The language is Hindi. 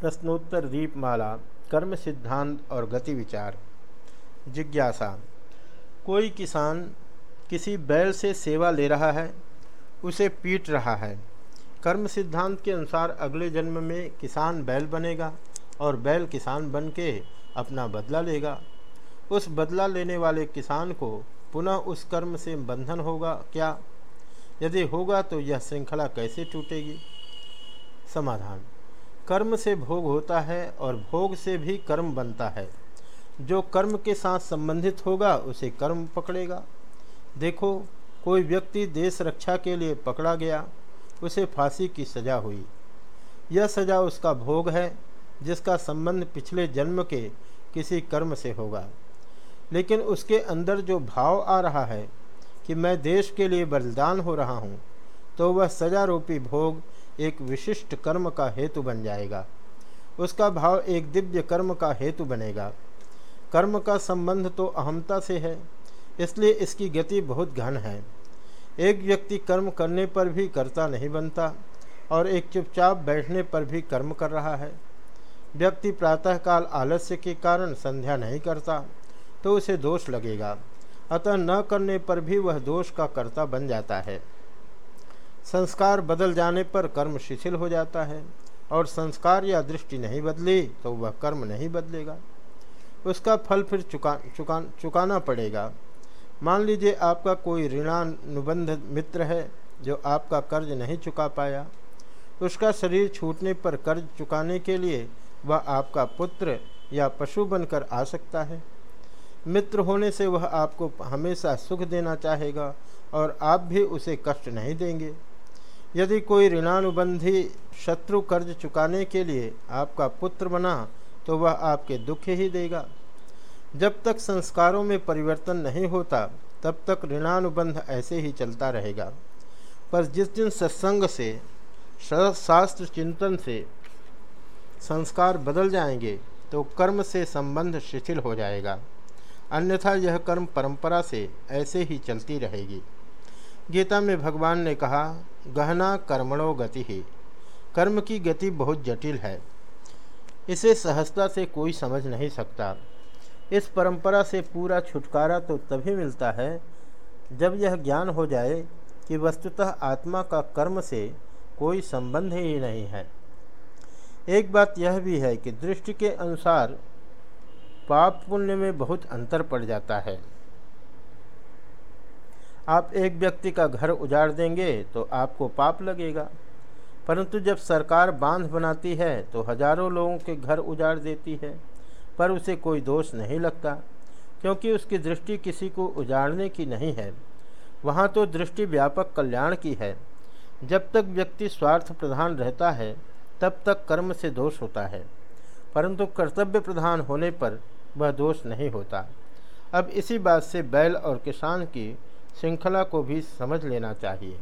प्रश्नोत्तर दीपमाला, कर्म सिद्धांत और गति विचार। जिज्ञासा, कोई किसान किसी बैल से सेवा ले रहा है, उसे पीट रहा है। कर्म सिद्धांत के अनुसार अगले जन्म में किसान बैल बनेगा और बैल किसान बन के अपना बदला लेगा। उस बदला लेने वाले किसान को पुनः उस कर्म से बंधन होगा क्या? यदि होगा तो यह श्रृंखला कैसे टूटेगी? समाधान। कर्म से भोग होता है और भोग से भी कर्म बनता है। जो कर्म के साथ संबंधित होगा, उसे कर्म पकड़ेगा। देखो, कोई व्यक्ति देश रक्षा के लिए पकड़ा गया, उसे फांसी की सज़ा हुई। यह सज़ा उसका भोग है, जिसका संबंध पिछले जन्म के किसी कर्म से होगा। लेकिन उसके अंदर जो भाव आ रहा है कि मैं देश के लिए बलिदान हो रहा हूँ तो वह सजा रूपी भोग एक विशिष्ट कर्म का हेतु बन जाएगा। उसका भाव एक दिव्य कर्म का हेतु बनेगा। कर्म का संबंध तो अहमता से है, इसलिए इसकी गति बहुत घन है। एक व्यक्ति कर्म करने पर भी कर्ता नहीं बनता, और एक चुपचाप बैठने पर भी कर्म कर रहा है। व्यक्ति प्रातःकाल आलस्य के कारण संध्या नहीं करता तो उसे दोष लगेगा। अतः न करने पर भी वह दोष का कर्ता बन जाता है। संस्कार बदल जाने पर कर्म शिथिल हो जाता है और संस्कार या दृष्टि नहीं बदली तो वह कर्म नहीं बदलेगा। उसका फल फिर चुका चुका, चुकाना पड़ेगा। मान लीजिए आपका कोई ऋणानुबंध मित्र है जो आपका कर्ज नहीं चुका पाया। उसका शरीर छूटने पर कर्ज चुकाने के लिए वह आपका पुत्र या पशु बनकर आ सकता है। मित्र होने से वह आपको हमेशा सुख देना चाहेगा और आप भी उसे कष्ट नहीं देंगे। यदि कोई ऋणानुबंधी शत्रु कर्ज चुकाने के लिए आपका पुत्र बना तो वह आपके दुख ही देगा। जब तक संस्कारों में परिवर्तन नहीं होता, तब तक ऋणानुबंध ऐसे ही चलता रहेगा। पर जिस दिन सत्संग से, शास्त्र चिंतन से संस्कार बदल जाएँगे तो कर्म से संबंध शिथिल हो जाएगा। अन्यथा यह कर्म परंपरा से ऐसे ही चलती रहेगी। गीता में भगवान ने कहा, गहना कर्मणो गति। ही कर्म की गति बहुत जटिल है। इसे सहजता से कोई समझ नहीं सकता। इस परंपरा से पूरा छुटकारा तो तभी मिलता है, जब यह ज्ञान हो जाए कि वस्तुतः आत्मा का कर्म से कोई संबंध ही नहीं है। एक बात यह भी है कि दृष्टि के अनुसार पाप पुण्य में बहुत अंतर पड़ जाता है। आप एक व्यक्ति का घर उजाड़ देंगे तो आपको पाप लगेगा। परंतु जब सरकार बाँध बनाती है तो हज़ारों लोगों के घर उजाड़ देती है, पर उसे कोई दोष नहीं लगता, क्योंकि उसकी दृष्टि किसी को उजाड़ने की नहीं है। वहाँ तो दृष्टि व्यापक कल्याण की है। जब तक व्यक्ति स्वार्थ प्रधान रहता है, तब तक कर्म से दोष होता है। परंतु कर्तव्य प्रधान होने पर वह दोष नहीं होता। अब इसी बात से बैल और किसान की श्रृंखला को भी समझ लेना चाहिए।